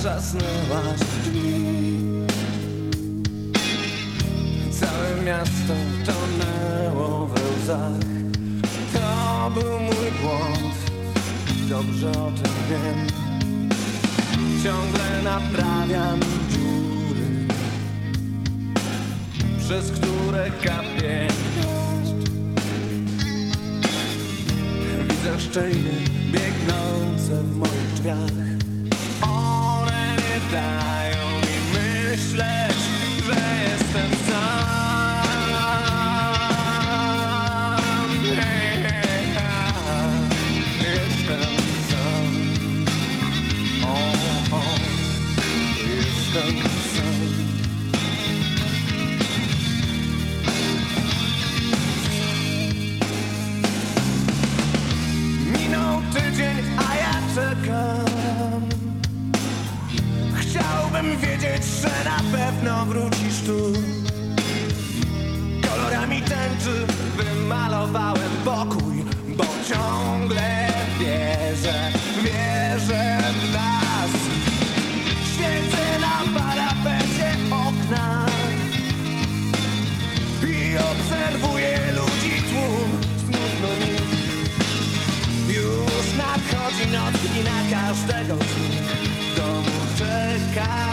zatrzasnęłaś drzwi Całe miasto tonęło we łzach. To był mój błąd. Dobrze o tym wiem. Ciągle naprawiam dziury Przez które kapie Widzę szczeliny biegnące Jestem sam. Minął tydzień, a ja czekam. Chciałbym wiedzieć, że na pewno wrócisz tu. Kolorami tęczy wymalowałem pokój Bo ciągle wierzę castellanos, como pecados.